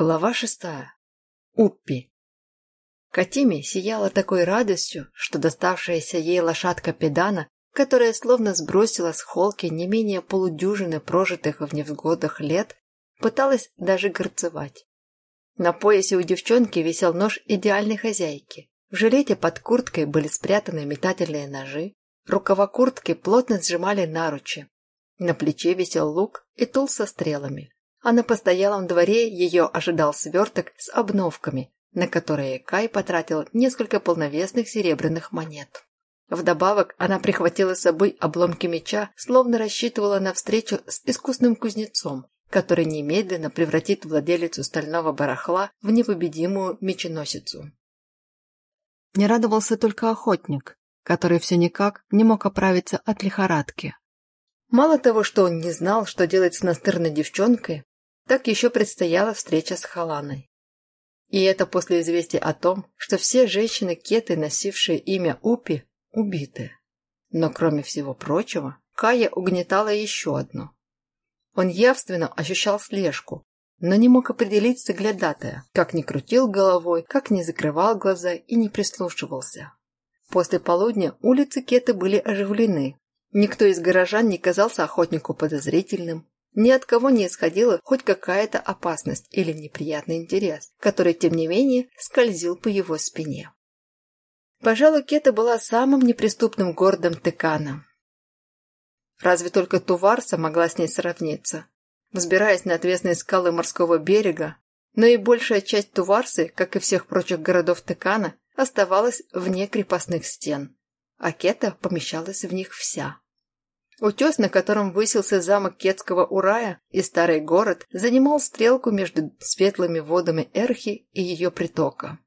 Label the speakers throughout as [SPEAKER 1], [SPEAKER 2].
[SPEAKER 1] Глава шестая. Уппи. Катиме сияла такой радостью, что доставшаяся ей лошадка педана, которая словно сбросила с холки не менее полудюжины прожитых в невзгодах лет, пыталась даже горцевать. На поясе у девчонки висел нож идеальной хозяйки. В жилете под курткой были спрятаны метательные ножи, рукава куртки плотно сжимали наручи. На плече висел лук и тул со стрелами а на постоялом дворе ее ожидал сверток с обновками, на которые Кай потратил несколько полновесных серебряных монет. Вдобавок она прихватила с собой обломки меча, словно рассчитывала на встречу с искусным кузнецом, который немедленно превратит владелицу стального барахла в непобедимую меченосицу. Не радовался только охотник, который все никак не мог оправиться от лихорадки. Мало того, что он не знал, что делать с настырной девчонкой, так еще предстояла встреча с Халаной. И это после известия о том, что все женщины-кеты, носившие имя Упи, убиты. Но кроме всего прочего, Кая угнетала еще одно. Он явственно ощущал слежку, но не мог определить соглядатая, как ни крутил головой, как не закрывал глаза и не прислушивался. После полудня улицы Кеты были оживлены. Никто из горожан не казался охотнику подозрительным, ни от кого не исходила хоть какая-то опасность или неприятный интерес, который, тем не менее, скользил по его спине. Пожалуй, Кета была самым неприступным городом Текана. Разве только Туварса могла с ней сравниться. Взбираясь на отвесные скалы морского берега, но и большая часть Туварсы, как и всех прочих городов Текана, оставалась вне крепостных стен, а Кета помещалась в них вся. Утес, на котором высился замок Кетского Урая и старый город, занимал стрелку между светлыми водами Эрхи и ее притока.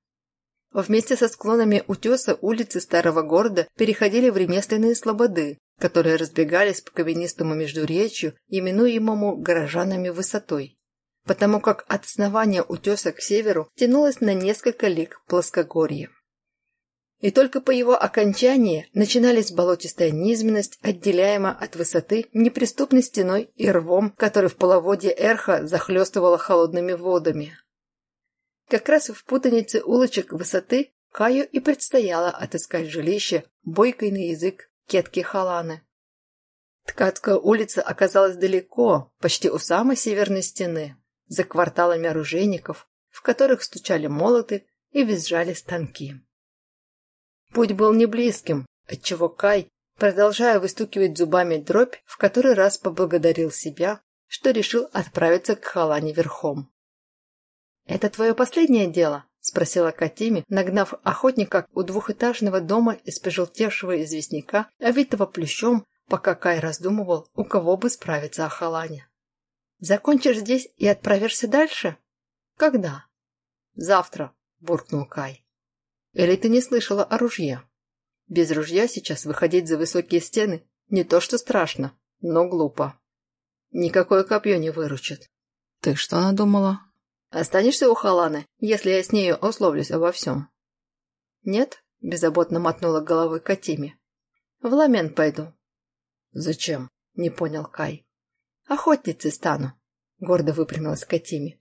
[SPEAKER 1] Вместе со склонами утеса улицы старого города переходили в ремесленные слободы, которые разбегались по каменистому междуречью, именуемому горожанами высотой, потому как от основания утеса к северу тянулось на несколько лиг плоскогорье. И только по его окончании начинались болотистая низменность, отделяемая от высоты неприступной стеной и рвом, который в половодье Эрха захлестывало холодными водами. Как раз в путанице улочек высоты Каю и предстояло отыскать жилище, бойкой на язык кетки Халаны. Ткацкая улица оказалась далеко, почти у самой северной стены, за кварталами оружейников, в которых стучали молоты и визжали станки. Путь был не близким, отчего Кай, продолжая выстукивать зубами дробь, в который раз поблагодарил себя, что решил отправиться к Халане верхом. «Это твое последнее дело?» – спросила Катиме, нагнав охотника у двухэтажного дома из пожелтевшего известняка, овитого плющом, пока Кай раздумывал, у кого бы справиться о Халане. «Закончишь здесь и отправишься дальше?» «Когда?» «Завтра», – буркнул Кай. Или ты не слышала о ружье? Без ружья сейчас выходить за высокие стены не то что страшно, но глупо. Никакое копье не выручит. Ты что надумала? Останешься у Халаны, если я с нею условлюсь обо всем? Нет, беззаботно мотнула головой Катиме. В ламен пойду. Зачем? Не понял Кай. Охотницей стану, гордо выпрямилась Катиме.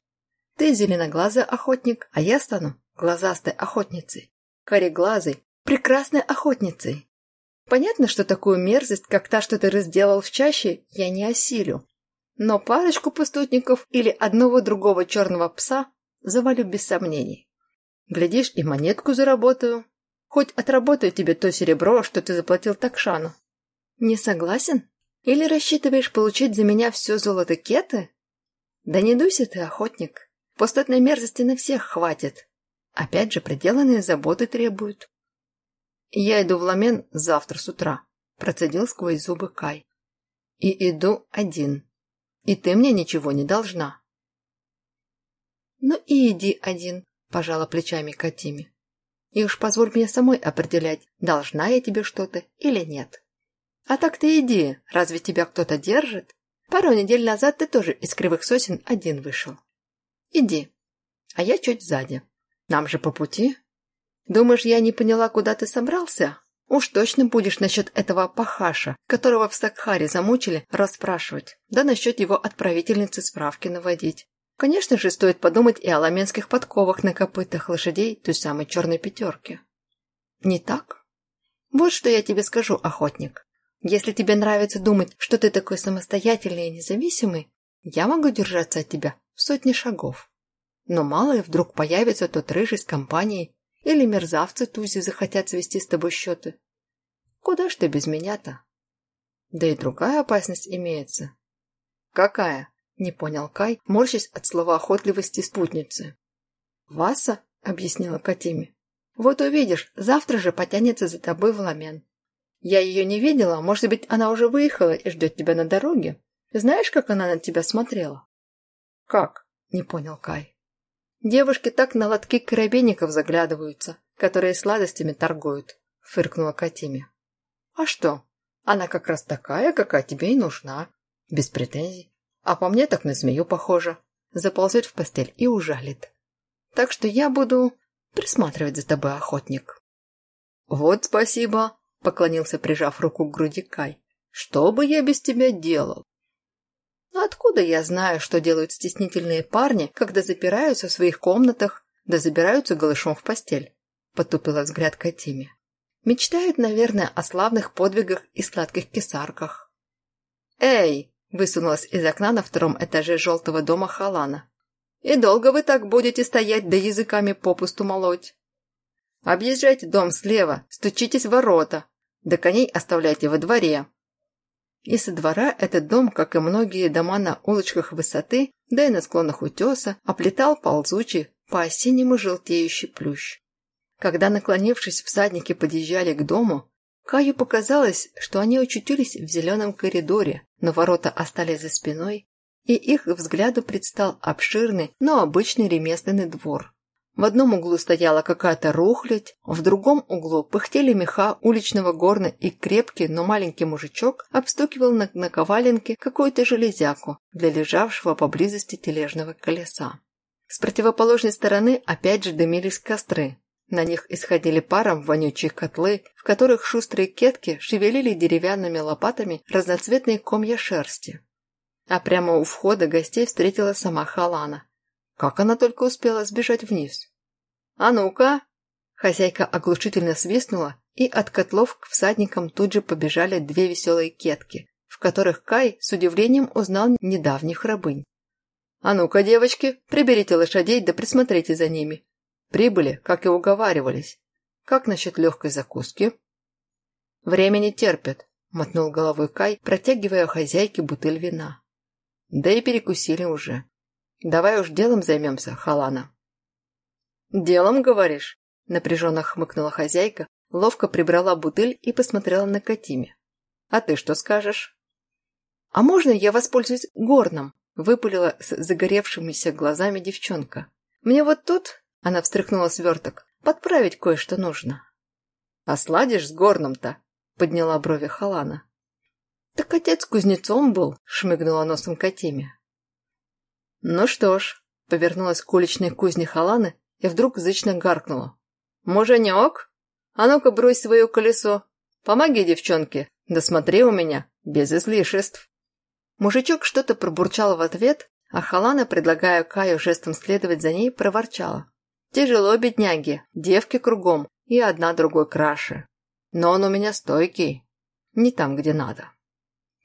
[SPEAKER 1] Ты зеленоглазый охотник, а я стану глазастой охотницей кореглазой, прекрасной охотницей. Понятно, что такую мерзость, как та, что ты разделал в чаще, я не осилю. Но парочку пустотников или одного другого черного пса завалю без сомнений. Глядишь, и монетку заработаю. Хоть отработаю тебе то серебро, что ты заплатил Такшану. Не согласен? Или рассчитываешь получить за меня все золото кеты? Да не дуйся ты, охотник. Пустотной мерзости на всех хватит. Опять же, проделанные заботы требуют. «Я иду в Ламен завтра с утра», – процедил сквозь зубы Кай. «И иду один. И ты мне ничего не должна». «Ну и иди один», – пожала плечами Катими. «И уж позволь мне самой определять, должна я тебе что-то или нет. А так ты иди, разве тебя кто-то держит? Пару недель назад ты тоже из кривых сосен один вышел. Иди, а я чуть сзади». Нам же по пути. Думаешь, я не поняла, куда ты собрался? Уж точно будешь насчет этого пахаша, которого в Стакхаре замучили, расспрашивать, да насчет его отправительницы справки наводить. Конечно же, стоит подумать и о ламенских подковах на копытах лошадей той самой черной пятерки. Не так? Вот что я тебе скажу, охотник. Если тебе нравится думать, что ты такой самостоятельный и независимый, я могу держаться от тебя в сотни шагов. Но мало ли вдруг появится тот рыжий с компанией, или мерзавцы Тузи захотят свести с тобой счеты. Куда ж ты без меня-то? Да и другая опасность имеется. Какая? Не понял Кай, морщась от слова охотливости спутницы. Васа, объяснила Катиме. Вот увидишь, завтра же потянется за тобой в ламен. Я ее не видела, может быть, она уже выехала и ждет тебя на дороге. Знаешь, как она на тебя смотрела? Как? Не понял Кай. Девушки так на лотки коробейников заглядываются, которые сладостями торгуют, фыркнула Катиме. А что? Она как раз такая, какая тебе и нужна. Без претензий. А по мне так на змею похожа. Заползет в постель и ужалит. Так что я буду присматривать за тобой, охотник. Вот спасибо, поклонился, прижав руку к груди Кай. Что бы я без тебя делал? Но откуда я знаю, что делают стеснительные парни, когда запираются в своих комнатах, да забираются голышом в постель? Потупила взгляд Катиме. Мечтают, наверное, о славных подвигах и сладких кисарках. «Эй!» – высунулась из окна на втором этаже желтого дома Халана. «И долго вы так будете стоять да языками попусту молоть? Объезжайте дом слева, стучитесь в ворота, да коней оставляйте во дворе». И со двора этот дом, как и многие дома на улочках высоты, да и на склонах утеса, оплетал ползучий, по-осеннему желтеющий плющ. Когда, наклонившись, всадники подъезжали к дому, Каю показалось, что они очутились в зеленом коридоре, но ворота остались за спиной, и их взгляду предстал обширный, но обычный ремесленный двор. В одном углу стояла какая-то рухлядь, в другом углу пыхтели меха уличного горна и крепкий, но маленький мужичок обстукивал на наковаленке какую-то железяку для лежавшего поблизости тележного колеса. С противоположной стороны опять же дымились костры, на них исходили паром вонючие котлы, в которых шустрые кетки шевелили деревянными лопатами разноцветные комья шерсти. А прямо у входа гостей встретила сама Халана. Как она только успела сбежать вниз? «А ну-ка!» Хозяйка оглушительно свистнула, и от котлов к всадникам тут же побежали две веселые кетки, в которых Кай с удивлением узнал недавних рабынь. «А ну-ка, девочки, приберите лошадей да присмотрите за ними. Прибыли, как и уговаривались. Как насчет легкой закуски? Время не терпит, мотнул головой Кай, протягивая хозяйке бутыль вина. Да и перекусили уже. Давай уж делом займемся, Халана. Делом, говоришь? Напряженно хмыкнула хозяйка, ловко прибрала бутыль и посмотрела на Катиме. А ты что скажешь? А можно я воспользуюсь горном? Выпалила с загоревшимися глазами девчонка. Мне вот тут она встряхнула сверток. «Подправить кое-что нужно». «А сладишь с горном-то?» — подняла брови Халана. «Так отец кузнецом был», — шмыгнула носом Катиме. «Ну что ж», — повернулась к уличной кузне Халаны и вдруг зычно гаркнула. «Муженек, а ну-ка брось свое колесо. Помоги девчонке, да смотри у меня, без излишеств». Мужичок что-то пробурчал в ответ, а Халана, предлагая Каю жестом следовать за ней, проворчала. Тяжело, бедняги, девки кругом, и одна другой краше. Но он у меня стойкий, не там, где надо.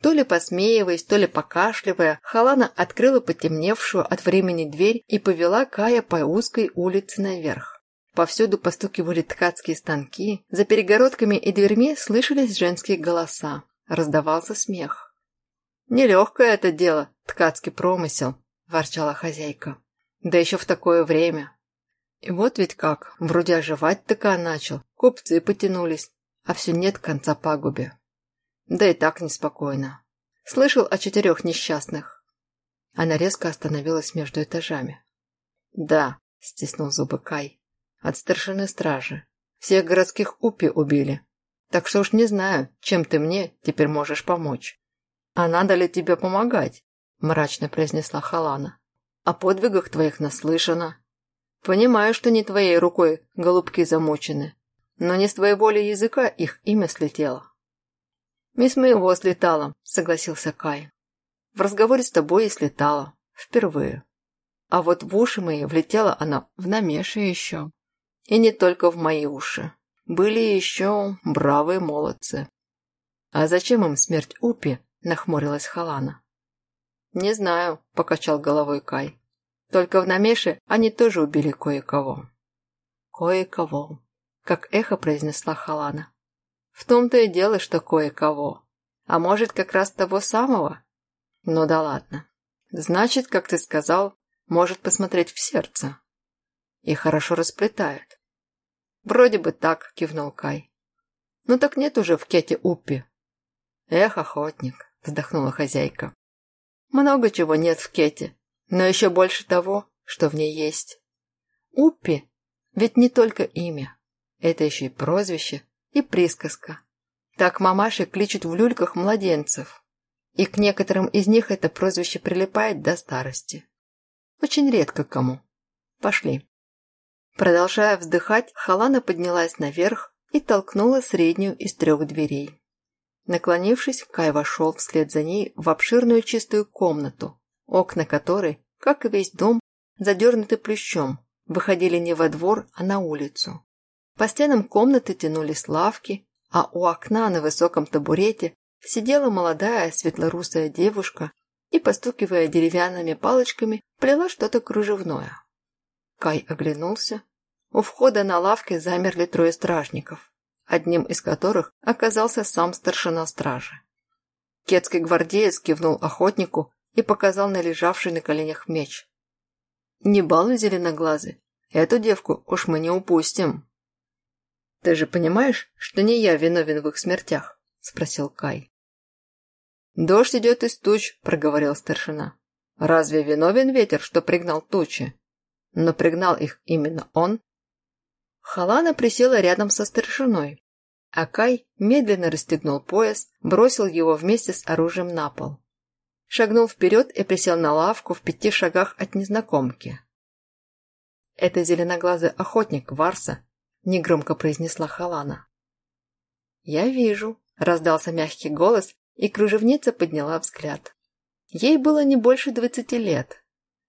[SPEAKER 1] То ли посмеиваясь, то ли покашливая, Халана открыла потемневшую от времени дверь и повела Кая по узкой улице наверх. Повсюду постукивали ткацкие станки, за перегородками и дверьми слышались женские голоса. Раздавался смех. «Нелегкое это дело, ткацкий промысел», – ворчала хозяйка. «Да еще в такое время. И вот ведь как, вроде оживать такая начал, купцы потянулись, а все нет конца пагубе. Да и так неспокойно. Слышал о четырех несчастных. Она резко остановилась между этажами. Да, стиснул зубы Кай. От старшины стражи. Всех городских упи убили. Так что уж не знаю, чем ты мне теперь можешь помочь. А надо ли тебе помогать? Мрачно произнесла Халана. О подвигах твоих наслышана. Понимаю, что не твоей рукой голубки замочены, но не с твоей воли языка их имя слетело. «Мисс моего слетала», — согласился Кай. «В разговоре с тобой и слетала. Впервые. А вот в уши мои влетела она в намеши еще. И не только в мои уши. Были еще бравые молодцы. «А зачем им смерть Упи?» – нахмурилась Халана. «Не знаю», – покачал головой Кай. «Только в Намеше они тоже убили кое-кого». «Кое-кого», – как эхо произнесла Халана. «В том-то и дело, что кое-кого. А может, как раз того самого?» «Ну да ладно. Значит, как ты сказал, может посмотреть в сердце. И хорошо расплетает. Вроде бы так, кивнул Кай. Ну так нет уже в Кете Уппи. Эх, охотник, вздохнула хозяйка. Много чего нет в Кете, но еще больше того, что в ней есть. Уппи ведь не только имя. Это еще и прозвище, и присказка. Так мамаши кличут в люльках младенцев. И к некоторым из них это прозвище прилипает до старости. Очень редко кому. Пошли. Продолжая вздыхать, Халана поднялась наверх и толкнула среднюю из трех дверей. Наклонившись, Кай вошел вслед за ней в обширную чистую комнату, окна которой, как и весь дом, задернуты плющом, выходили не во двор, а на улицу. По стенам комнаты тянулись лавки, а у окна на высоком табурете сидела молодая светлорусая девушка и, постукивая деревянными палочками, плела что-то кружевное. Кай оглянулся. У входа на лавке замерли трое стражников, одним из которых оказался сам старшина стражи. Кетский гвардеец кивнул охотнику и показал на лежавший на коленях меч. «Не балуй, зеленоглазый, эту девку уж мы не упустим». «Ты же понимаешь, что не я виновен в их смертях?» – спросил Кай. «Дождь идет из туч», – проговорил старшина. «Разве виновен ветер, что пригнал тучи? Но пригнал их именно он». Халана присела рядом со старшиной, а Кай медленно расстегнул пояс, бросил его вместе с оружием на пол. Шагнул вперед и присел на лавку в пяти шагах от незнакомки. «Это зеленоглазый охотник Варса», – негромко произнесла Халана. «Я вижу», – раздался мягкий голос, и кружевница подняла взгляд. Ей было не больше двадцати лет.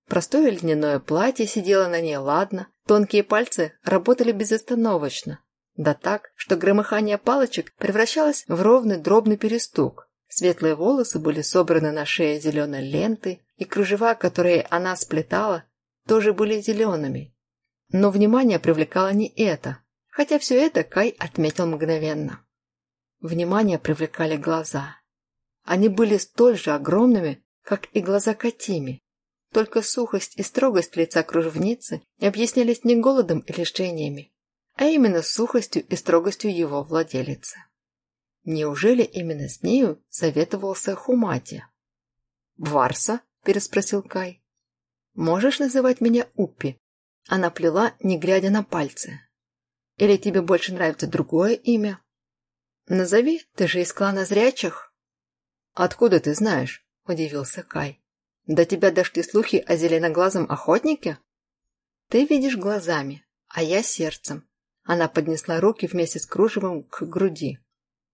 [SPEAKER 1] Простое льняное платье сидело на ней ладно, тонкие пальцы работали безостановочно. Да так, что громыхание палочек превращалось в ровный дробный перестук. Светлые волосы были собраны на шее зеленой лентой, и кружева, которые она сплетала, тоже были зелеными. Но внимание привлекало не это, хотя все это Кай отметил мгновенно. Внимание привлекали глаза. Они были столь же огромными, как и глаза Катими. Только сухость и строгость лица кружевницы объяснялись не голодом и лишениями, а именно сухостью и строгостью его владелицы. Неужели именно с нею советовался Хумати? «Варса?» – переспросил Кай. «Можешь называть меня Уппи?» Она плела, не глядя на пальцы. «Или тебе больше нравится другое имя?» «Назови, ты же из клана зрячих». «Откуда ты знаешь?» – удивился Кай. «До тебя дошли слухи о зеленоглазом охотнике?» «Ты видишь глазами, а я сердцем». Она поднесла руки вместе с кружевом к груди.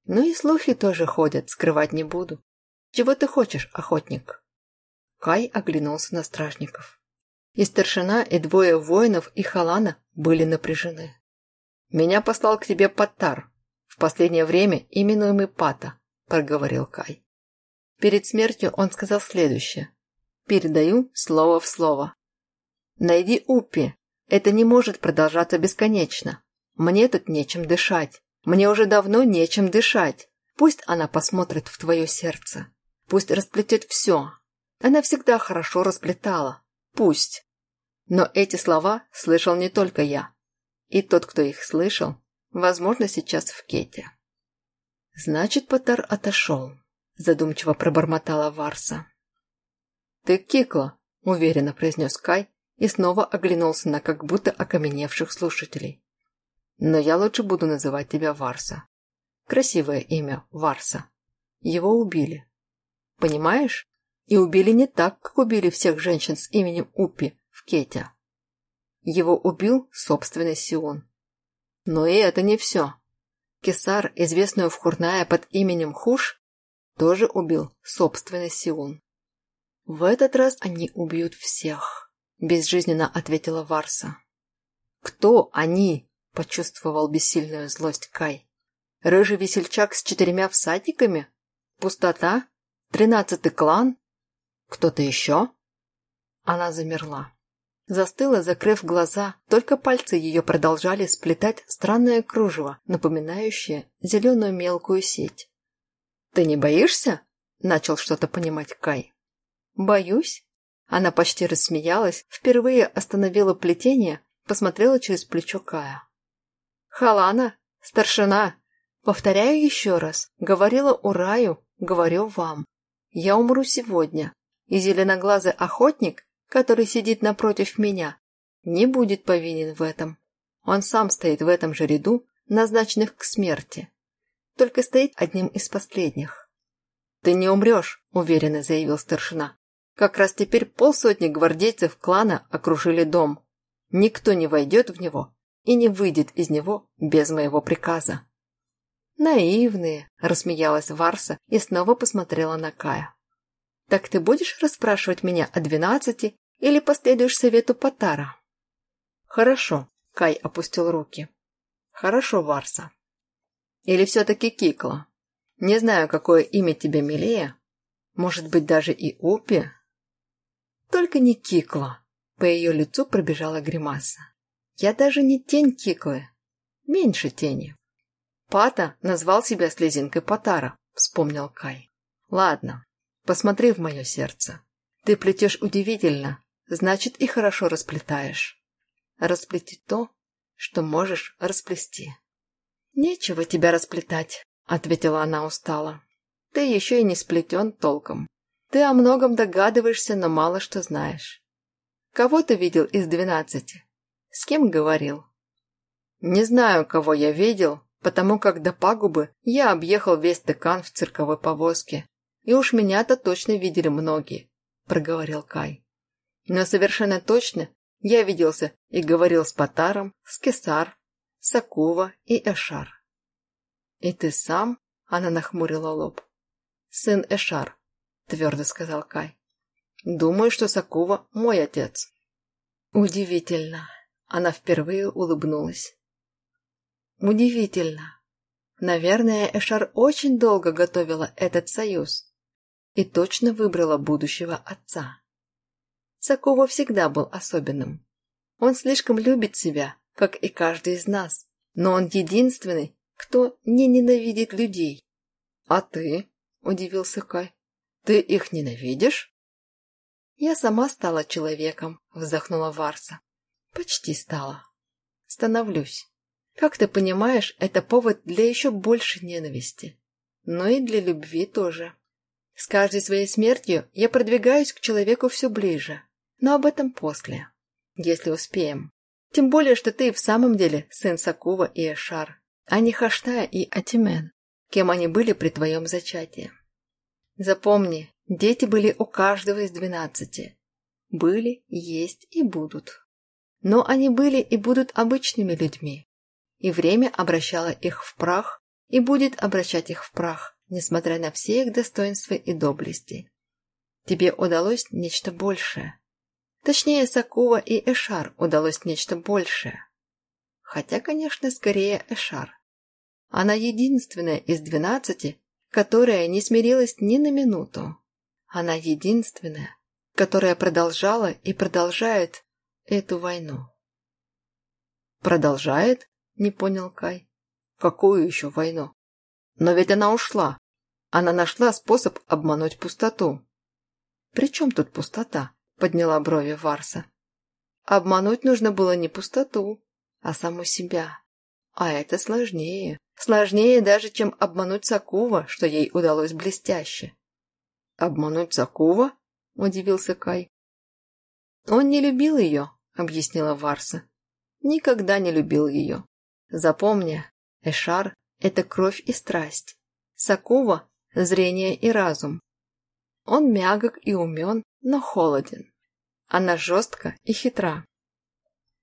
[SPEAKER 1] «Ну и слухи тоже ходят, скрывать не буду. Чего ты хочешь, охотник?» Кай оглянулся на стражников. И старшина, и двое воинов, и Халана были напряжены. «Меня послал к тебе Паттар, в последнее время именуемый Пата», – проговорил Кай. Перед смертью он сказал следующее. Передаю слово в слово. Найди Уппи. Это не может продолжаться бесконечно. Мне тут нечем дышать. Мне уже давно нечем дышать. Пусть она посмотрит в твое сердце. Пусть расплетет все. Она всегда хорошо расплетала. Пусть. Но эти слова слышал не только я. И тот, кто их слышал, возможно, сейчас в Кете. Значит, Потар отошел задумчиво пробормотала Варса. «Ты Кикла», — уверенно произнес Кай и снова оглянулся на как будто окаменевших слушателей. «Но я лучше буду называть тебя Варса. Красивое имя Варса. Его убили. Понимаешь? И убили не так, как убили всех женщин с именем Упи в Кете. Его убил собственный Сион. Но и это не все. Кесар, известную в Хурная под именем Хуш, тоже убил собственный Сиун. В этот раз они убьют всех. безжизненно ответила Варса. «Кто они?» – почувствовал бессильную злость Кай. «Рыжий весельчак с четырьмя всадниками? Пустота? Тринадцатый клан? Кто-то еще?» Она замерла. Застыла, закрыв глаза, только пальцы ее продолжали сплетать странное кружево, напоминающее зеленую мелкую сеть. «Ты не боишься?» – начал что-то понимать Кай. «Боюсь?» Она почти рассмеялась, впервые остановила плетение, посмотрела через плечо Кая. «Халана, старшина, повторяю еще раз, говорила Ураю, говорю вам. Я умру сегодня, и зеленоглазый охотник, который сидит напротив меня, не будет повинен в этом. Он сам стоит в этом же ряду, назначенных к смерти. Только стоит одним из последних. «Ты не умрешь», — уверенно заявил старшина. Как раз теперь полсотни гвардейцев клана окружили дом. Никто не войдет в него и не выйдет из него без моего приказа. «Наивные», – рассмеялась Варса и снова посмотрела на Кая. «Так ты будешь расспрашивать меня о двенадцати или последуешь совету Потара?» «Хорошо», – Кай опустил руки. «Хорошо, Варса. Или все-таки Кикла? Не знаю, какое имя тебе милее. Может быть, даже и Упи?» Только не Кикла. По ее лицу пробежала гримаса. Я даже не тень Киклы. Меньше тени. Пата назвал себя слезинкой Потара, вспомнил Кай. Ладно, посмотри в мое сердце. Ты плетешь удивительно, значит и хорошо расплетаешь. Расплети то, что можешь расплести. Нечего тебя расплетать, ответила она устало. Ты еще и не сплетен толком. Ты о многом догадываешься, но мало что знаешь. Кого ты видел из двенадцати? С кем говорил? Не знаю, кого я видел, потому как до пагубы я объехал весь Текан в цирковой повозке. И уж меня-то точно видели многие, проговорил Кай. Но совершенно точно я виделся и говорил с Патаром, с Кесар, Сакува и Эшар. И ты сам? Она нахмурила лоб. Сын Эшар, – твердо сказал Кай. «Думаю, что Сакува – мой отец». «Удивительно». Она впервые улыбнулась. «Удивительно. Наверное, Эшар очень долго готовила этот союз и точно выбрала будущего отца. Сакува всегда был особенным. Он слишком любит себя, как и каждый из нас, но он единственный, кто не ненавидит людей. «А ты?» – удивился Кай. Ты их ненавидишь? Я сама стала человеком, вздохнула Варса. Почти стала. Становлюсь. Как ты понимаешь, это повод для еще большей ненависти. Но и для любви тоже. С каждой своей смертью я продвигаюсь к человеку все ближе. Но об этом после. Если успеем. Тем более, что ты в самом деле сын Сакува и Эшар, а не Хаштая и Атимен, кем они были при твоем зачатии. Запомни, дети были у каждого из двенадцати. Были, есть и будут. Но они были и будут обычными людьми. И время обращало их в прах и будет обращать их в прах, несмотря на все их достоинства и доблести. Тебе удалось нечто большее. Точнее, Сакува и Эшар удалось нечто большее. Хотя, конечно, скорее Эшар. Она единственная из двенадцати, которая не смирилась ни на минуту. Она единственная, которая продолжала и продолжает эту войну. «Продолжает?» – не понял Кай. «Какую еще войну? Но ведь она ушла. Она нашла способ обмануть пустоту». «При чем тут пустота?» – подняла брови Варса. «Обмануть нужно было не пустоту, а саму себя. А это сложнее. Сложнее даже, чем обмануть Сакува, что ей удалось блестяще. «Обмануть Сакува?» – удивился Кай. «Он не любил ее», – объяснила Варса. «Никогда не любил ее. Запомни, Эшар – это кровь и страсть. Сакува – зрение и разум. Он мягок и умен, но холоден. Она жестка и хитра,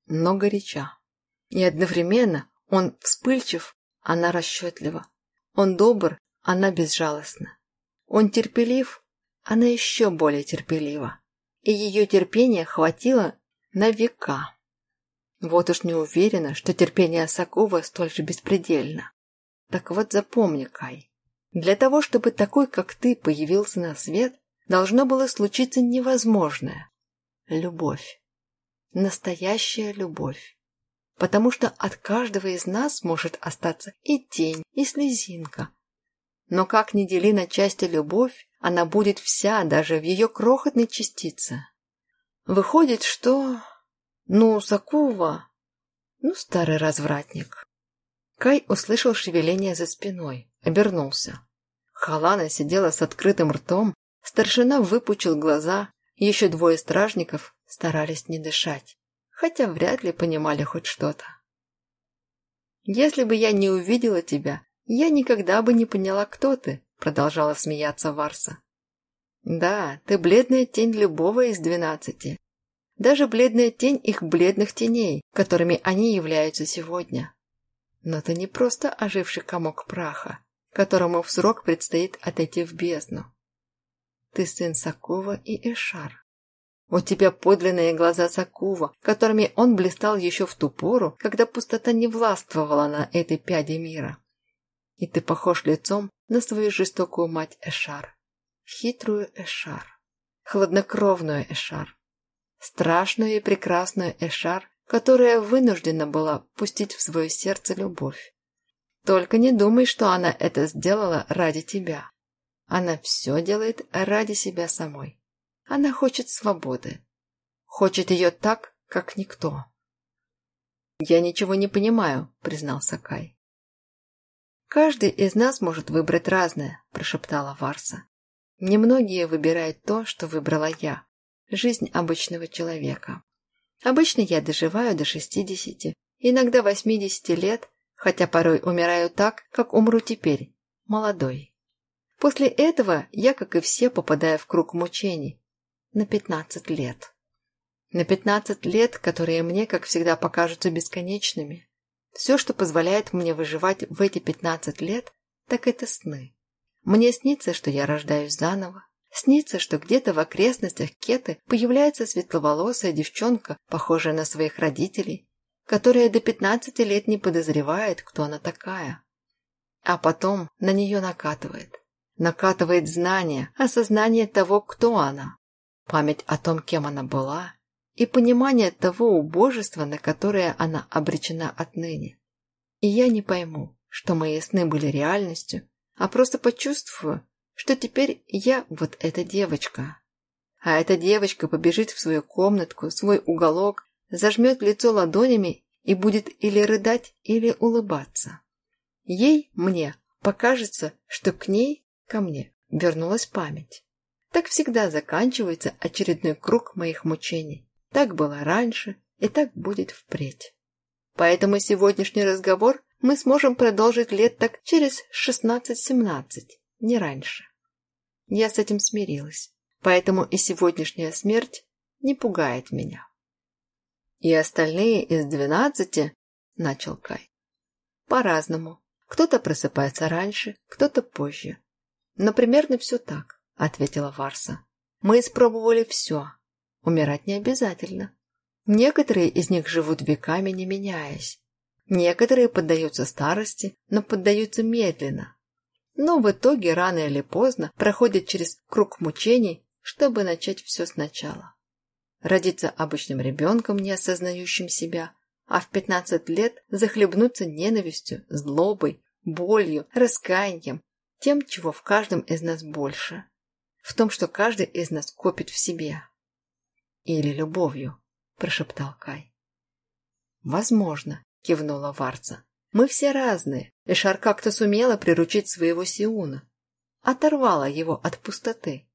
[SPEAKER 1] но горяча. И одновременно он вспыльчив она расчетлива. Он добр, она безжалостна. Он терпелив, она еще более терпелива. И ее терпения хватило, на века. Вот уж не уверена, что терпение Сакова столь же беспредельно. Так вот запомни, Кай, для того, чтобы такой, как ты, появился на свет, должно было случиться невозможное. Любовь. Настоящая любовь. Потому что от каждого из нас может остаться и тень, и слезинка. Но как ни дели на части любовь, она будет вся, даже в ее крохотной частице. Выходит, что... Ну, Сакува... Ну, старый развратник. Кай услышал шевеление за спиной, обернулся. Халана сидела с открытым ртом, старшина выпучил глаза, еще двое стражников старались не дышать, хотя вряд ли понимали хоть что-то. «Если бы я не увидела тебя, я никогда бы не поняла, кто ты», продолжала смеяться Варса. «Да, ты бледная тень любого из двенадцати. Даже бледная тень их бледных теней, которыми они являются сегодня. Но ты не просто оживший комок праха, которому в срок предстоит отойти в бездну. Ты сын Сакува и Эшар. У тебя подлинные глаза Сакува, которыми он блистал еще в ту пору, когда пустота не властвовала на этой пяде мира. И ты похож лицом на свою жестокую мать Эшар. Хитрую Эшар. Хладнокровную Эшар. Страшную и прекрасную Эшар, которая вынуждена была пустить в свое сердце любовь. Только не думай, что она это сделала ради тебя. Она все делает ради себя самой. Она хочет свободы. Хочет ее так, как никто. «Я ничего не понимаю», — признался Кай. «Каждый из нас может выбрать разное», – прошептала Варса. «Немногие выбирают то, что выбрала я. Жизнь обычного человека. Обычно я доживаю до шестидесяти, иногда восьмидесяти лет, хотя порой умираю так, как умру теперь, молодой. После этого я, как и все, попадаю в круг мучений, на 15 лет. На 15 лет, которые мне, как всегда, покажутся бесконечными. Все, что позволяет мне выживать в эти 15 лет, так это сны. Мне снится, что я рождаюсь заново. Снится, что где-то в окрестностях Кеты появляется светловолосая девчонка, похожая на своих родителей, которая до 15 лет не подозревает, кто она такая. А потом на нее накатывает. Накатывает знание, осознание того, кто она память о том, кем она была, и понимание того убожества, на которое она обречена отныне. И я не пойму, что мои сны были реальностью, а просто почувствую, что теперь я вот эта девочка. А эта девочка побежит в свою комнатку, свой уголок, зажмет лицо ладонями и будет или рыдать, или улыбаться. Ей, мне, покажется, что к ней, ко мне, вернулась память. Так всегда заканчивается очередной круг моих мучений. Так было раньше и так будет впредь. Поэтому сегодняшний разговор мы сможем продолжить лет так через 16-17, не раньше. Я с этим смирилась, поэтому и сегодняшняя смерть не пугает меня. И остальные из двенадцати, начал Кай. По-разному. Кто-то просыпается раньше, кто-то позже. Но примерно все так ответила Варса. Мы испробовали все. Умирать не обязательно. Некоторые из них живут веками, не меняясь. Некоторые поддаются старости, но поддаются медленно. Но в итоге рано или поздно проходят через круг мучений, чтобы начать все сначала. Родиться обычным ребенком, не осознающим себя, а в 15 лет захлебнуться ненавистью, злобой, болью, раскаянием, тем, чего в каждом из нас больше в том, что каждый из нас копит в себе. Или любовью, прошептал Кай. Возможно, кивнула Варца. Мы все разные, и Шар как-то сумела приручить своего Сиуна. Оторвала его от пустоты.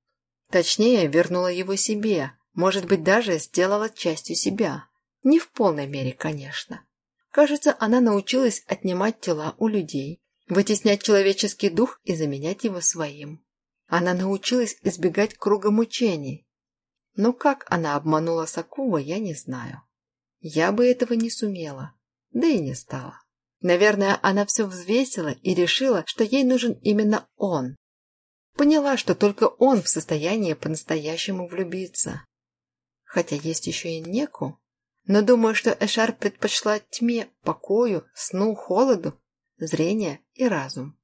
[SPEAKER 1] Точнее, вернула его себе, может быть, даже сделала частью себя. Не в полной мере, конечно. Кажется, она научилась отнимать тела у людей, вытеснять человеческий дух и заменять его своим. Она научилась избегать круга мучений. Но как она обманула Сакува, я не знаю. Я бы этого не сумела, да и не стала. Наверное, она все взвесила и решила, что ей нужен именно он. Поняла, что только он в состоянии по-настоящему влюбиться. Хотя есть еще и Неку, Но думаю, что Эшар предпочла тьме, покою, сну, холоду, зрение и разум.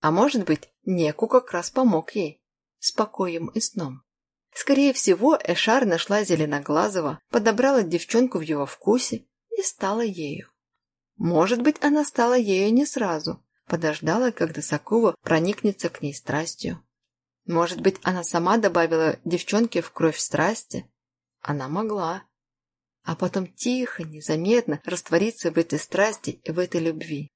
[SPEAKER 1] А может быть, Неку как раз помог ей с покоем и сном. Скорее всего, Эшар нашла Зеленоглазого, подобрала девчонку в его вкусе и стала ею. Может быть, она стала ею не сразу, подождала, когда Сакува проникнется к ней страстью. Может быть, она сама добавила девчонке в кровь страсти? Она могла. А потом тихо, незаметно раствориться в этой страсти и в этой любви.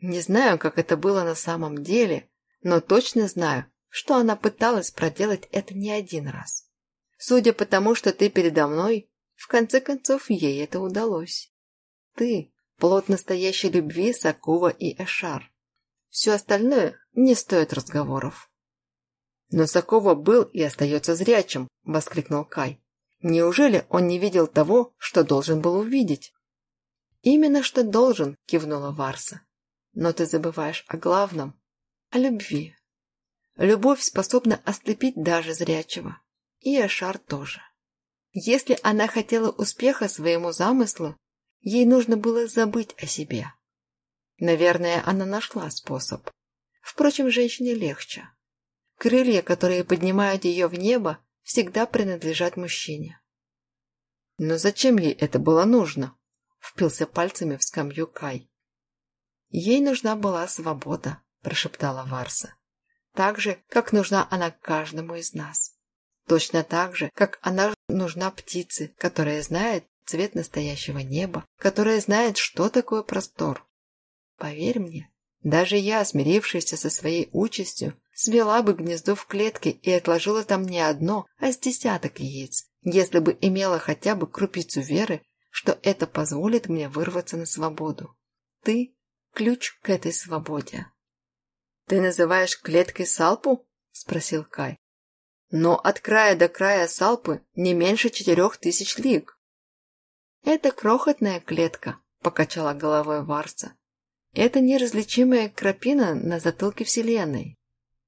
[SPEAKER 1] Не знаю, как это было на самом деле, но точно знаю, что она пыталась проделать это не один раз. Судя по тому, что ты передо мной, в конце концов ей это удалось. Ты – плод настоящей любви Сакува и Эшар. Все остальное не стоит разговоров. «Но Сакова был и остается зрячим!» – воскликнул Кай. «Неужели он не видел того, что должен был увидеть?» «Именно что должен!» – кивнула Варса. «Но ты забываешь о главном – о любви». Любовь способна ослепить даже зрячего. И Ашар тоже. Если она хотела успеха своему замыслу, ей нужно было забыть о себе. Наверное, она нашла способ. Впрочем, женщине легче. Крылья, которые поднимают ее в небо, всегда принадлежат мужчине. Но зачем ей это было нужно? Впился пальцами в скамью Кай. Ей нужна была свобода, прошептала Варса так же, как нужна она каждому из нас. Точно так же, как она нужна птице, которая знает цвет настоящего неба, которая знает, что такое простор. Поверь мне, даже я, смирившаяся со своей участью, свела бы гнездо в клетке и отложила там не одно, а с десяток яиц, если бы имела хотя бы крупицу веры, что это позволит мне вырваться на свободу. Ты – ключ к этой свободе. «Ты называешь клеткой Салпу?» – спросил Кай. «Но от края до края Салпы не меньше четырех тысяч лиг». «Это крохотная клетка», – покачала головой Варса. «Это неразличимая крапина на затылке Вселенной».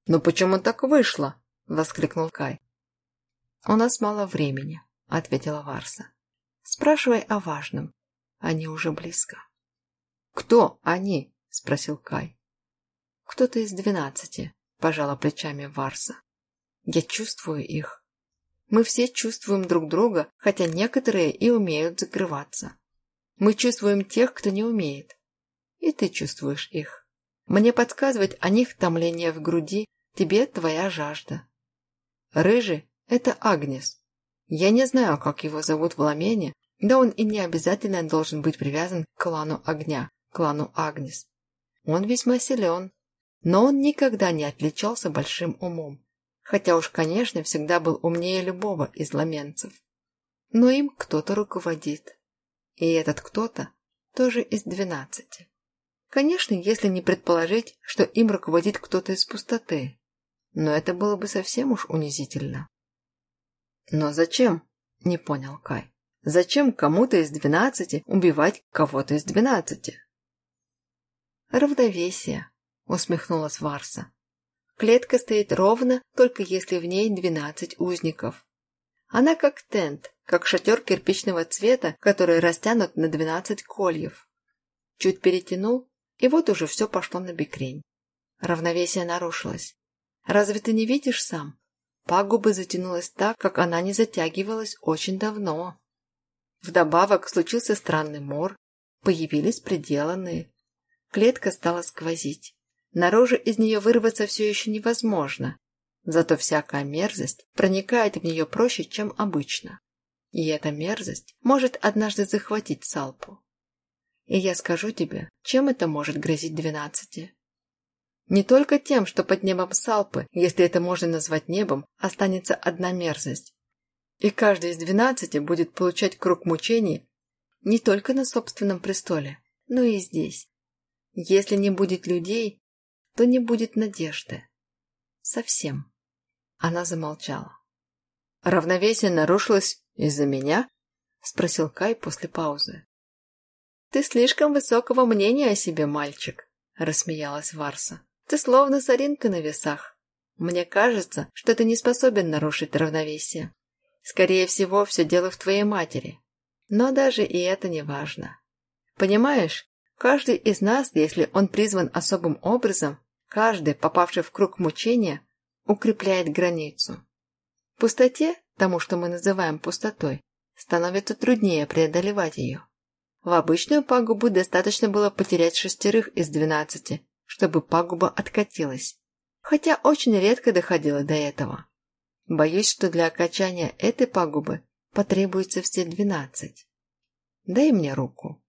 [SPEAKER 1] «Но почему так вышло?» – воскликнул Кай. «У нас мало времени», – ответила Варса. «Спрашивай о важном. Они уже близко». «Кто они?» – спросил Кай. «Кто-то из двенадцати», – пожала плечами Варса. «Я чувствую их. Мы все чувствуем друг друга, хотя некоторые и умеют закрываться. Мы чувствуем тех, кто не умеет. И ты чувствуешь их. Мне подсказывать о них томление в груди, тебе твоя жажда. Рыжий – это Агнес. Я не знаю, как его зовут в Ламене, да он и не обязательно должен быть привязан к клану Огня, клану Агнес. Он весьма силен, но он никогда не отличался большим умом, хотя уж, конечно, всегда был умнее любого из ламенцев. Но им кто-то руководит. И этот кто-то тоже из двенадцати. Конечно, если не предположить, что им руководит кто-то из пустоты. Но это было бы совсем уж унизительно. «Но зачем?» – не понял Кай. «Зачем кому-то из двенадцати убивать кого-то из двенадцати?» «Равновесие», усмехнулась Варса. Клетка стоит ровно, только если в ней двенадцать узников. Она как тент, как шатер кирпичного цвета, который растянут на двенадцать кольев. Чуть перетянул, и вот уже все пошло на бекрень. Равновесие нарушилось. Разве ты не видишь сам? Пагуба затянулась так, как она не затягивалась очень давно. Вдобавок случился странный мор, появились приделанные. Клетка стала сквозить. Наружу из нее вырваться все еще невозможно. Зато всякая мерзость проникает в нее проще, чем обычно. И эта мерзость может однажды захватить Салпу. И я скажу тебе, чем это может грозить двенадцати. Не только тем, что под небом Салпы, если это можно назвать небом, останется одна мерзость. И каждый из двенадцати будет получать круг мучений не только на собственном престоле, но и здесь. Если не будет людей, то не будет надежды. Совсем. Она замолчала. «Равновесие нарушилось из-за меня?» – спросил Кай после паузы. «Ты слишком высокого мнения о себе, мальчик», – рассмеялась Варса. «Ты словно соринка на весах. Мне кажется, что ты не способен нарушить равновесие. Скорее всего, все дело в твоей матери. Но даже и это не важно. Понимаешь, каждый из нас, если он призван особым образом, каждый, попавший в круг мучения, укрепляет границу. В пустоте, тому, что мы называем пустотой, становится труднее преодолевать ее. В обычную пагубу достаточно было потерять шестерых из двенадцати, чтобы пагуба откатилась. Хотя очень редко доходило до этого. Боюсь, что для окончания этой пагубы потребуется все двенадцать. Дай мне руку.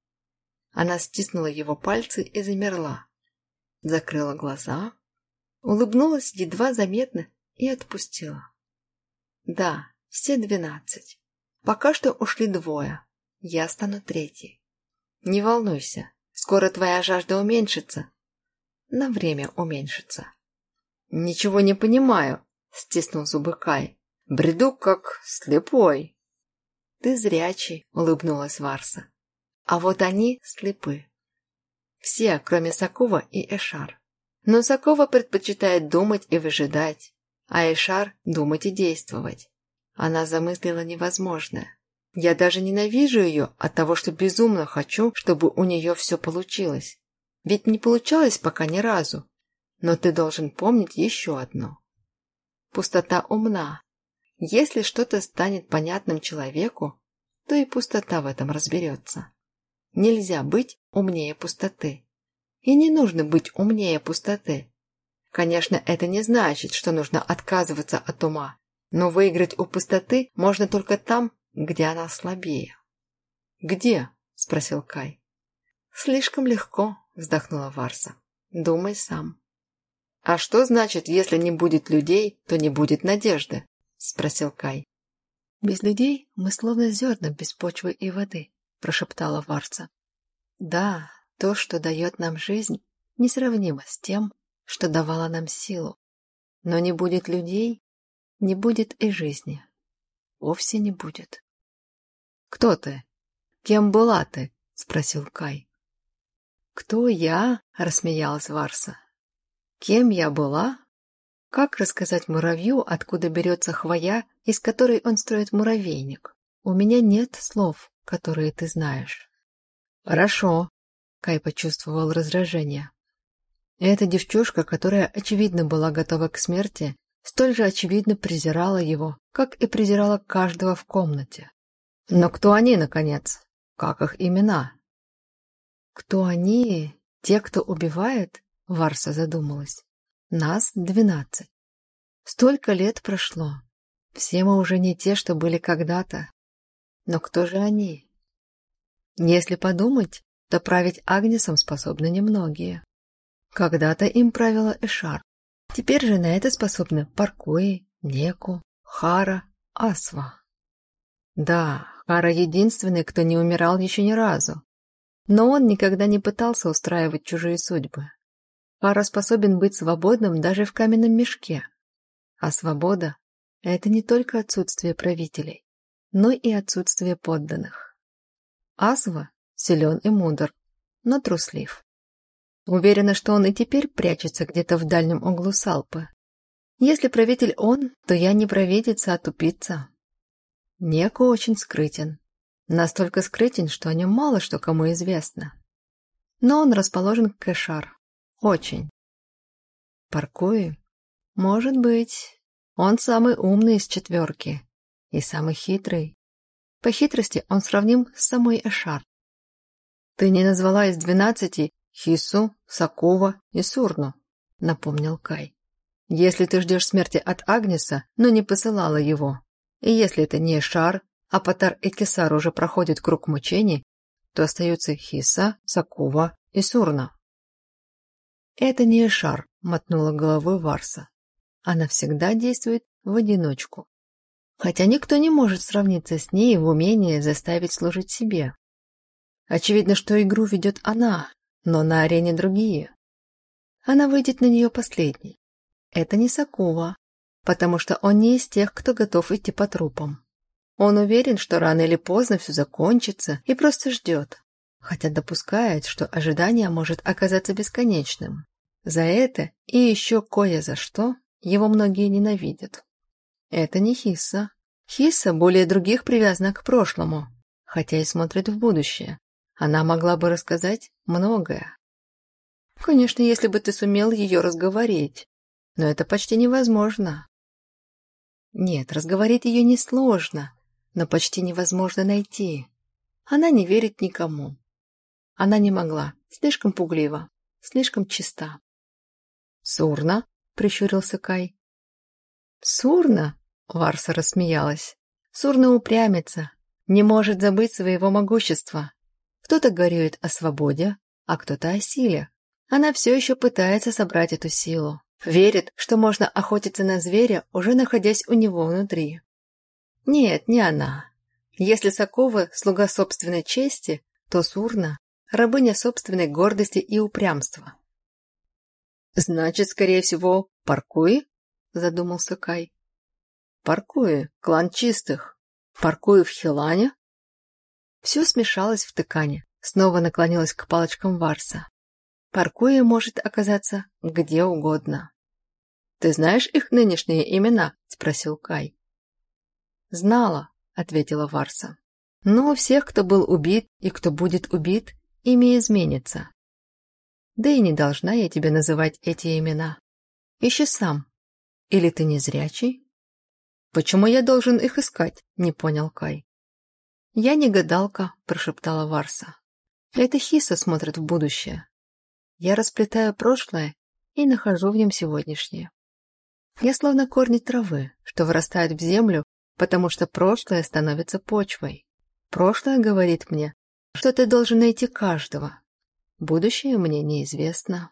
[SPEAKER 1] Она стиснула его пальцы и замерла. Закрыла глаза, улыбнулась едва заметно и отпустила. Да, все двенадцать. Пока что ушли двое. Я стану третьей. Не волнуйся, скоро твоя жажда уменьшится. На время уменьшится. Ничего не понимаю, стиснул зубы Кай. Бреду как слепой. Ты зрячий, улыбнулась Варса. А вот они слепы. Все, кроме Сакова и Эшар. Но Сакова предпочитает думать и выжидать, а Эшар – думать и действовать. Она замыслила невозможное. Я даже ненавижу ее от того, что безумно хочу, чтобы у нее все получилось. Ведь не получалось пока ни разу. Но ты должен помнить еще одно. Пустота умна. Если что-то станет понятным человеку, то и пустота в этом разберется. Нельзя быть умнее пустоты. И не нужно быть умнее пустоты. Конечно, это не значит, что нужно отказываться от ума. Но выиграть у пустоты можно только там, где она слабее. «Где?» – спросил Кай. «Слишком легко», – вздохнула Варса. «Думай сам». «А что значит, если не будет людей, то не будет надежды?» – спросил Кай. «Без людей мы словно зерна без почвы и воды», – прошептала Варса. «Да, то, что дает нам жизнь, несравнимо с тем, что давало нам силу. Но не будет людей, не будет и жизни вовсе не будет. «Кто ты? Кем была ты?» — спросил Кай. «Кто я?» — рассмеялась Варса. «Кем я была? Как рассказать муравью, откуда берется хвоя, из которой он строит муравейник? У меня нет слов, которые ты знаешь». «Хорошо», — Кай почувствовал раздражение. Эта девчушка, которая, очевидно, была готова к смерти, столь же очевидно презирала его, как и презирала каждого в комнате. Но кто они, наконец? Как их имена? Кто они? Те, кто убивает? Варса задумалась. Нас двенадцать. Столько лет прошло. Все мы уже не те, что были когда-то. Но кто же они? Если подумать, то править Агнесом способны немногие. Когда-то им правила Эшар, Теперь же на это способны Паркуи, Неку, Хара, Асва. Да, Хара единственный, кто не умирал еще ни разу. Но он никогда не пытался устраивать чужие судьбы. Хара способен быть свободным даже в каменном мешке. А свобода – это не только отсутствие правителей, но и отсутствие подданных. Асва силен и мудр, но труслив. Уверена, что он и теперь прячется где-то в дальнем углу Салпы. Если правитель он, то я не провидица, а тупица. Неко очень скрытен. Настолько скрытен, что о нем мало что кому известно. Но он расположен к Кэшар. Очень. Паркуи? Может быть. Он самый умный из четверки. И самый хитрый. По хитрости он сравним с самой Эшар. Ты не назвала из двенадцати Хису, Сакова и Сурну», — напомнил Кай. «Если ты ждешь смерти от Агнеса, но не посылала его, и если это не Шар, а Патар и Кесар уже проходят круг мучений, то остаются Хиса, Сакова и Сурна». «Это не Шар», — мотнула головой Варса. «Она всегда действует в одиночку. Хотя никто не может сравниться с ней в умении заставить служить себе. Очевидно, что игру ведет она, но на арене другие. Она выйдет на нее последней. Это не Сакува, потому что он не из тех, кто готов идти по трупам. Он уверен, что рано или поздно все закончится и просто ждет, хотя допускает, что ожидание может оказаться бесконечным. За это и еще кое за что его многие ненавидят. Это не Хисса. Хисса более других привязана к прошлому, хотя и смотрит в будущее. Она могла бы рассказать многое. Конечно, если бы ты сумел ее разговорить, но это почти невозможно. Нет, разговорить ее несложно, но почти невозможно найти. Она не верит никому. Она не могла, слишком пуглива, слишком чиста. «Сурна?» — прищурился Кай. «Сурна?» — Варса рассмеялась. «Сурна упрямится, не может забыть своего могущества. Кто-то горюет о свободе, а кто-то о силе. Она все еще пытается собрать эту силу. Верит, что можно охотиться на зверя, уже находясь у него внутри. Нет, не она. Если Сокова – слуга собственной чести, то Сурна – рабыня собственной гордости и упрямства. «Значит, скорее всего, Паркуи?» – задумался Кай. «Паркуи, клан чистых. Паркуи в Хилане?» Все смешалось в тыкане, снова наклонилась к палочкам Варса. Паркуя может оказаться где угодно. «Ты знаешь их нынешние имена?» – спросил Кай. «Знала», – ответила Варса. «Но у всех, кто был убит и кто будет убит, имя изменится. Да и не должна я тебе называть эти имена. Ищи сам. Или ты не зрячий?» «Почему я должен их искать?» – не понял Кай. «Я не гадалка», – прошептала Варса. «Это Хиса смотрит в будущее. Я расплетаю прошлое и нахожу в нем сегодняшнее. Я словно корни травы, что вырастают в землю, потому что прошлое становится почвой. Прошлое говорит мне, что ты должен найти каждого. Будущее мне неизвестно.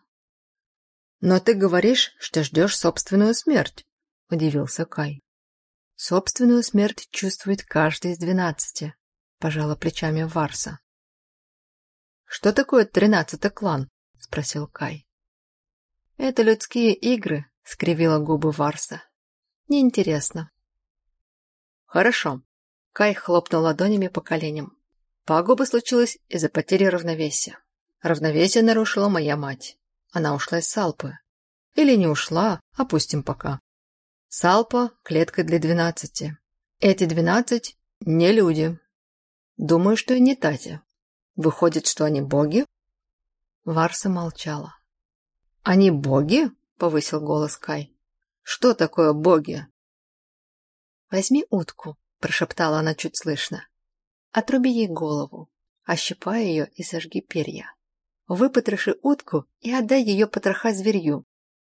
[SPEAKER 1] «Но ты говоришь, что ждешь собственную смерть», — удивился Кай. «Собственную смерть чувствует каждый из двенадцати», — пожала плечами Варса. «Что такое тринадцатый клан?» — спросил Кай. «Это людские игры», — скривила губы Варса. «Неинтересно». «Хорошо». Кай хлопнул ладонями по коленям. Пагуба случилась из-за потери равновесия. Равновесие нарушила моя мать. Она ушла из Салпы. Или не ушла, опустим пока. Салпа – клетка для двенадцати. Эти двенадцать – не люди. Думаю, что и не Татя. Выходит, что они боги? Варса молчала. «Они боги?» — повысил голос Кай. «Что такое боги?» «Возьми утку», — прошептала она чуть слышно. «Отруби ей голову, ощипай ее и сожги перья. Выпотроши утку и отдай ее потроха зверью.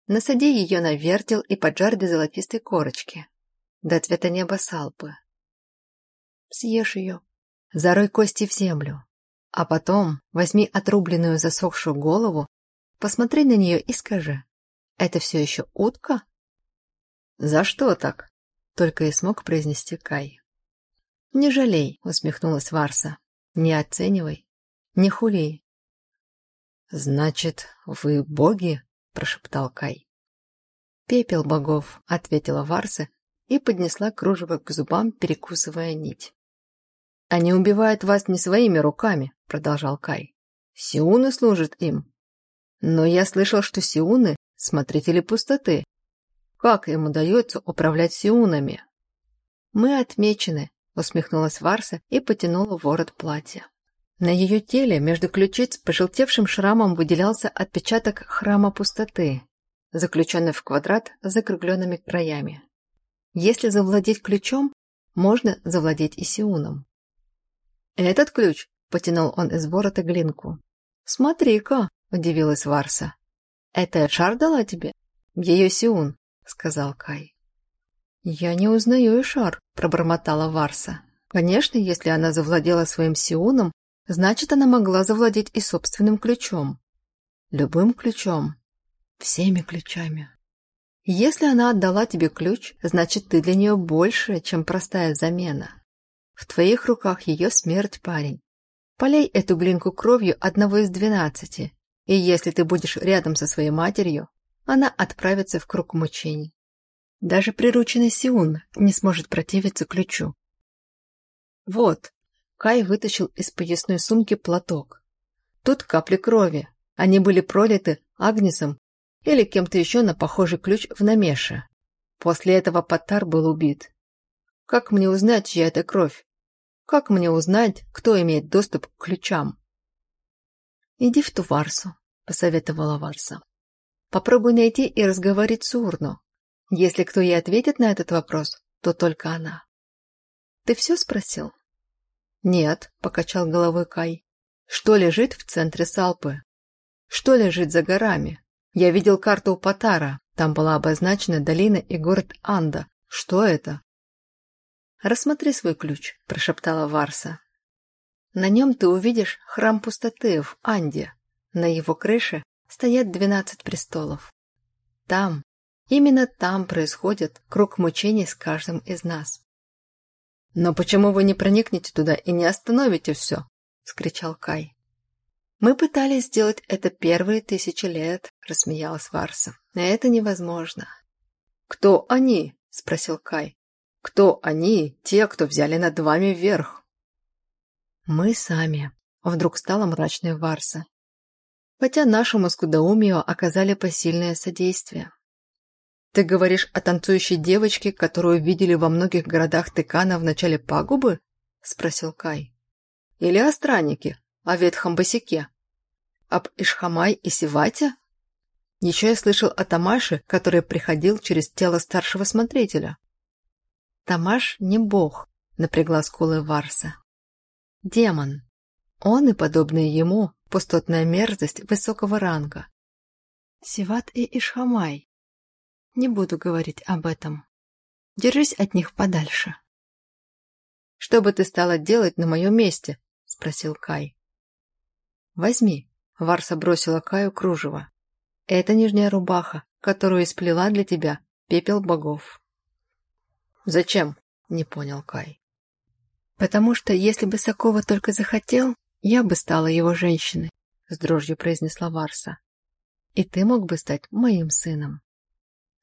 [SPEAKER 1] Насади ее на вертел и поджарь до золотистой корочки, до цвета неба салпы. Съешь ее, зарой кости в землю, а потом возьми отрубленную засохшую голову, посмотри на нее и скажи, это все еще утка? За что так? Только и смог произнести Кай. Не жалей, усмехнулась Варса. Не оценивай, не хули. Значит, вы боги? Прошептал Кай. Пепел богов, ответила Варса и поднесла кружево к зубам, перекусывая нить. «Они убивают вас не своими руками», — продолжал Кай. «Сиуны служат им. Но я слышал, что сиуны — смотрители пустоты. Как им удается управлять сиунами?» «Мы отмечены», — усмехнулась Варса и потянула ворот платья. На ее теле между ключиц пожелтевшим шрамом выделялся отпечаток храма пустоты, заключенный в квадрат с закругленными краями. Если завладеть ключом, можно завладеть и сиуном. «Этот ключ?» — потянул он из ворота глинку. «Смотри-ка!» — удивилась Варса. «Это Эшар дала тебе?» «Ее Сиун», — сказал Кай. «Я не узнаю Эшар», — пробормотала Варса. «Конечно, если она завладела своим Сиуном, значит, она могла завладеть и собственным ключом. Любым ключом. Всеми ключами. Если она отдала тебе ключ, значит, ты для нее больше, чем простая замена. В твоих руках ее смерть, парень. Полей эту глинку кровью одного из двенадцати, и если ты будешь рядом со своей матерью, она отправится в круг мучений. Даже прирученный Сиун не сможет противиться ключу. Вот, Кай вытащил из поясной сумки платок. Тут капли крови. Они были пролиты Агнесом или кем-то еще на похожий ключ в намеше. После этого Паттар был убит. Как мне узнать, чья это кровь? Как мне узнать, кто имеет доступ к ключам? Иди в ту Варсу, посоветовала Варса. Попробуй найти и разговорить с Урну. Если кто и ответит на этот вопрос, то только она. Ты все спросил? Нет, покачал головой Кай. Что лежит в центре Салпы? Что лежит за горами? Я видел карту у Патара. Там была обозначена долина и город Анда. Что это? «Рассмотри свой ключ», – прошептала Варса. «На нем ты увидишь храм пустоты в Анде. На его крыше стоят двенадцать престолов. Там, именно там происходит круг мучений с каждым из нас». «Но почему вы не проникнете туда и не остановите все?» – скричал Кай. «Мы пытались сделать это первые тысячи лет», – рассмеялась Варса. «Но это невозможно». «Кто они?» – спросил Кай. Кто они, те, кто взяли над вами вверх? Мы сами. Вдруг стала мрачная Варса. Хотя нашему скудоумию оказали посильное содействие. Ты говоришь о танцующей девочке, которую видели во многих городах Тыкана в начале пагубы? Спросил Кай. Или о страннике, о ветхом босике? Об Ишхамай и Сивате? Еще я слышал о Тамаше, который приходил через тело старшего смотрителя. Тамаш не бог, напрягла скулы Варса. Демон. Он и подобные ему пустотная мерзость высокого ранга. Сиват и Ишхамай. Не буду говорить об этом. Держись от них подальше. «Что бы ты стала делать на моем месте?» — спросил Кай. «Возьми», — Варса бросила Каю кружево. «Это нижняя рубаха, которую исплела для тебя пепел богов». «Зачем?» — не понял Кай. «Потому что если бы Сокова только захотел, я бы стала его женщиной», — с дрожью произнесла Варса. «И ты мог бы стать моим сыном.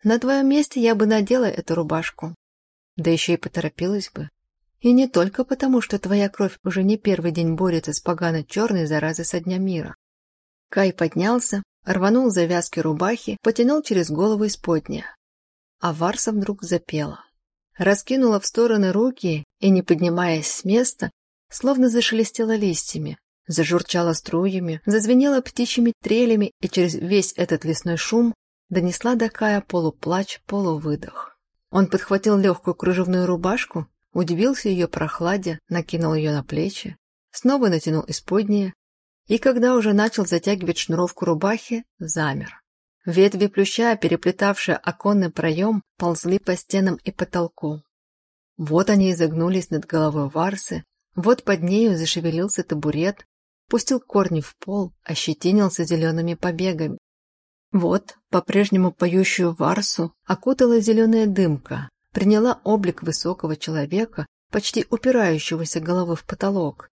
[SPEAKER 1] На твоем месте я бы надела эту рубашку. Да еще и поторопилась бы. И не только потому, что твоя кровь уже не первый день борется с погано-черной заразой со дня мира». Кай поднялся, рванул завязки рубахи, потянул через голову исподня. А Варса вдруг запела раскинула в стороны руки и, не поднимаясь с места, словно зашелестела листьями, зажурчала струями, зазвенела птичьими трелями и через весь этот лесной шум донесла до Кая полуплач, полувыдох. Он подхватил легкую кружевную рубашку, удивился ее прохладе, накинул ее на плечи, снова натянул исподнее и, когда уже начал затягивать шнуровку рубахи, замер. Ветви плюща, переплетавшие оконный проем, ползли по стенам и потолку. Вот они изогнулись над головой Варсы, вот под нею зашевелился табурет, пустил корни в пол, ощетинился зелеными побегами. Вот, по-прежнему поющую Варсу, окутала зеленая дымка, приняла облик высокого человека, почти упирающегося головой в потолок.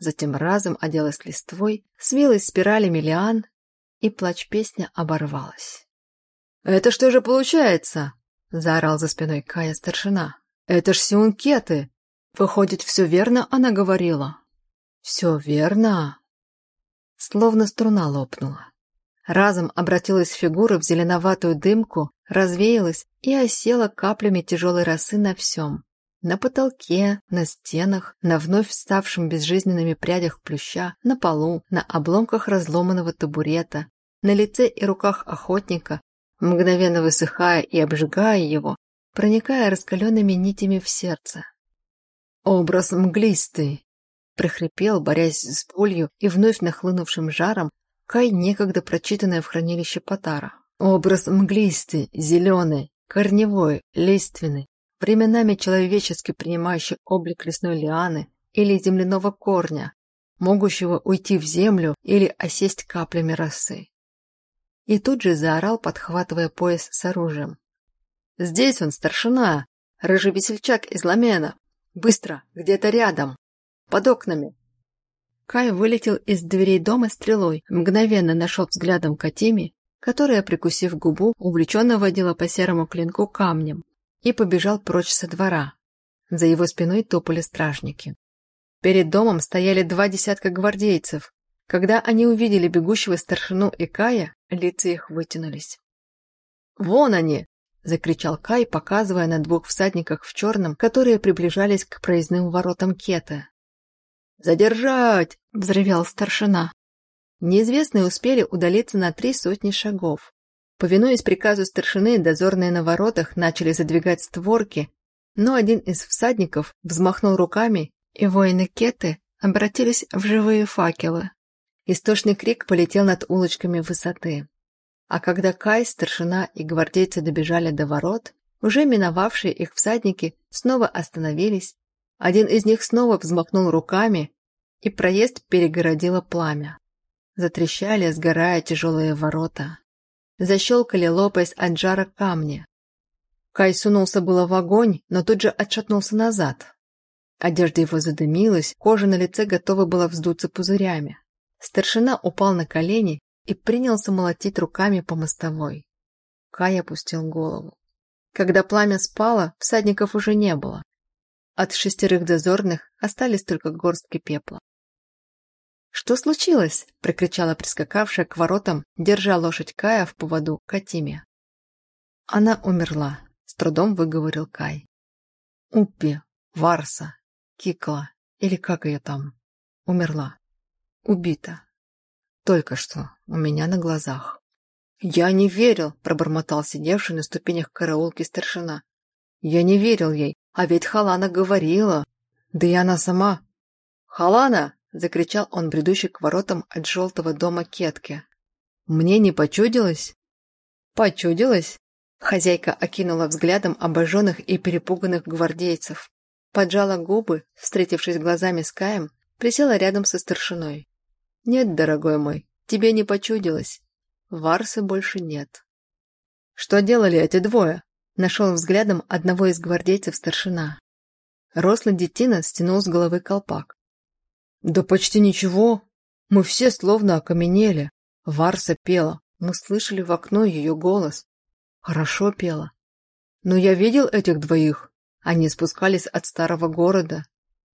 [SPEAKER 1] Затем разом оделась листвой, свилась спиралями лиан и плач-песня оборвалась. «Это что же получается?» — заорал за спиной Кая старшина. «Это ж сиункеты! Выходит, все верно она говорила?» «Все верно!» Словно струна лопнула. Разом обратилась фигура в зеленоватую дымку, развеялась и осела каплями тяжелой росы на всем. На потолке, на стенах, на вновь вставшем безжизненными прядях плюща, на полу, на обломках разломанного табурета, на лице и руках охотника, мгновенно высыхая и обжигая его, проникая раскаленными нитями в сердце. «Образ мглистый!» — прохрипел, борясь с болью и вновь нахлынувшим жаром, Кай, некогда прочитанное в хранилище Потара. «Образ мглистый, зеленый, корневой, лиственный, временами человечески принимающий облик лесной лианы или земляного корня, могущего уйти в землю или осесть каплями росы. И тут же заорал, подхватывая пояс с оружием. «Здесь он, старшина! Рыжий весельчак из Ламена! Быстро! Где-то рядом! Под окнами!» Кай вылетел из дверей дома стрелой, мгновенно нашел взглядом Катими, которая, прикусив губу, увлеченно водила по серому клинку камнем, и побежал прочь со двора. За его спиной топали стражники. Перед домом стояли два десятка гвардейцев. Когда они увидели бегущего старшину и Кая, лица их вытянулись. «Вон они!» – закричал Кай, показывая на двух всадниках в черном, которые приближались к проездным воротам Кеты.
[SPEAKER 2] «Задержать!»
[SPEAKER 1] – взревел старшина. Неизвестные успели удалиться на три сотни шагов. Повинуясь приказу старшины, дозорные на воротах начали задвигать створки, но один из всадников взмахнул руками, и воины Кеты обратились в живые факелы. Истошный крик полетел над улочками высоты. А когда Кай, старшина и гвардейцы добежали до ворот, уже миновавшие их всадники снова остановились, один из них снова взмахнул руками, и проезд перегородило пламя. Затрещали, сгорая тяжелые ворота. Защелкали, лопаясь от жара камни. Кай сунулся было в огонь, но тут же отшатнулся назад. Одежда его задымилась, кожа на лице готова была вздуться пузырями. Старшина упал на колени и принялся молотить руками по мостовой. Кай опустил голову. Когда пламя спало, всадников уже не было. От шестерых дозорных остались только горстки пепла. «Что случилось?» – прокричала прискакавшая к воротам, держа лошадь Кая в поводу Катиме. «Она умерла», – с трудом выговорил Кай. «Уппи, Варса, Кикла, или как ее там, умерла. Убита. Только что, у меня на глазах. «Я не верил», – пробормотал сидевший на ступенях караулки старшина. «Я не верил ей, а ведь Халана говорила. Да и она сама...» «Халана!» – закричал он, бредущий к воротам от желтого дома Кетки. «Мне не почудилось?» «Почудилось?» Хозяйка окинула взглядом обожженных и перепуганных гвардейцев. Поджала губы, встретившись глазами с Каем, присела рядом со старшиной. «Нет, дорогой мой, Тебе не почудилось. Варсы больше нет. Что делали эти двое? Нашел взглядом одного из гвардейцев старшина. Рослый детина стянул с головы колпак. Да почти ничего. Мы все словно окаменели. Варса пела. Мы слышали в окно ее голос. Хорошо пела. Но я видел этих двоих. Они спускались от старого города.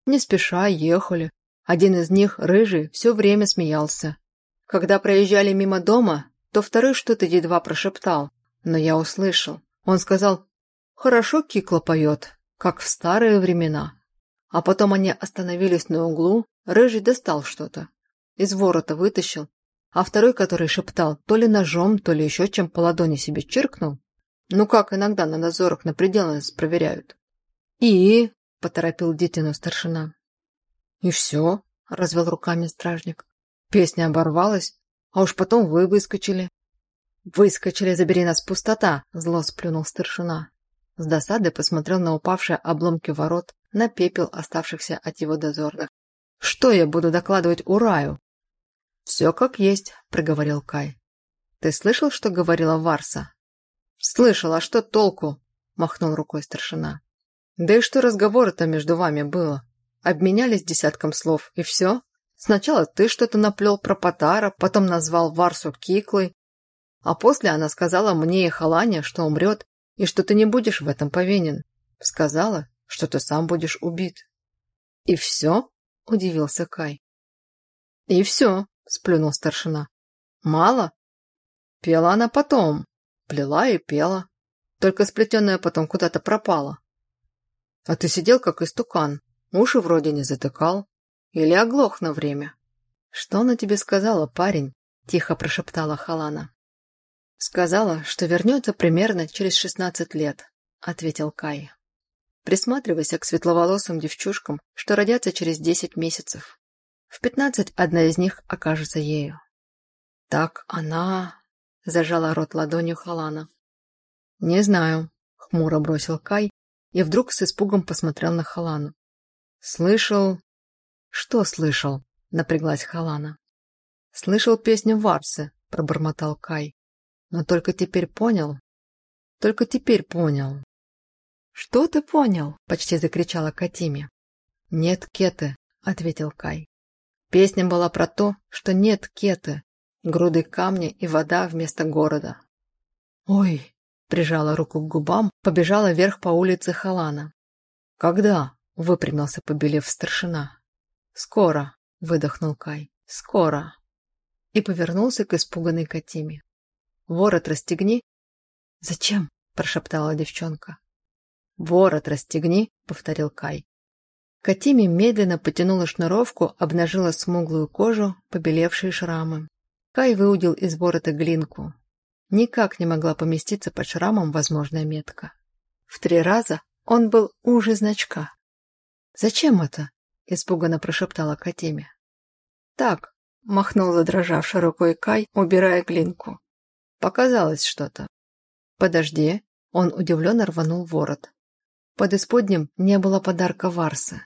[SPEAKER 1] Не спеша ехали. Один из них, рыжий, все время смеялся. Когда проезжали мимо дома, то второй что-то едва прошептал, но я услышал. Он сказал «Хорошо Кикла поет, как в старые времена». А потом они остановились на углу, Рыжий достал что-то. Из ворота вытащил, а второй, который шептал, то ли ножом, то ли еще чем по ладони себе чиркнул. Ну как иногда на надзорах на пределность проверяют. «И?» – поторопил Детину старшина. «И все?» – развел руками стражник. Песня оборвалась, а уж потом вы выскочили. «Выскочили, забери нас пустота!» – зло сплюнул старшина. С досады посмотрел на упавшие обломки ворот, на пепел оставшихся от его дозорных. «Что я буду докладывать Ураю?» «Все как есть», – проговорил Кай. «Ты слышал, что говорила Варса?» «Слышал, а что толку?» – махнул рукой старшина. «Да и что разговора-то между вами было? Обменялись десятком слов, и все?» Сначала ты что-то наплел про Потара, потом назвал Варсу Киклой, а после она сказала мне и Халане, что умрет, и что ты не будешь в этом повинен. Сказала, что ты сам будешь убит. «И все?» – удивился Кай. «И все», – сплюнул старшина. «Мало?» Пела она потом. Плела и пела. Только сплетенная потом куда-то пропала. А ты сидел как истукан, уши вроде не затыкал. Или оглох на время?» «Что она тебе сказала, парень?» – тихо прошептала Халана. «Сказала, что вернется примерно через шестнадцать лет», – ответил Кай. «Присматривайся к светловолосым девчушкам, что родятся через десять месяцев. В пятнадцать одна из них окажется ею». «Так она...» – зажала рот ладонью Халана. «Не знаю», – хмуро бросил Кай и вдруг с испугом посмотрел на Халану. «Слышал, «Что слышал?» — напряглась Халана. «Слышал песню Варсы», — пробормотал Кай. «Но только теперь понял. Только теперь понял». «Что ты понял?» — почти закричала Катиме. «Нет кеты», — ответил Кай. Песня была про то, что нет кеты, груды камня и вода вместо города. «Ой!» — прижала руку к губам, побежала вверх по улице Халана. «Когда?» — выпрямился, побелев старшина. «Скоро», — выдохнул Кай, — «скоро». И повернулся к испуганной Катиме. «Ворот расстегни». «Зачем?» – прошептала девчонка. «Ворот расстегни», – повторил Кай. Катими медленно потянула шнуровку, обнажила смуглую кожу, побелевшие шрамы. Кай выудил из ворота глинку. Никак не могла поместиться под шрамом возможная метка. В три раза он был уже значка. «Зачем это?» – испуганно прошептала Катиме. «Так», – махнул задрожавший рукой Кай, убирая глинку. «Показалось что-то». «Подожди», – он удивленно рванул ворот. Под исподним не было подарка Варса.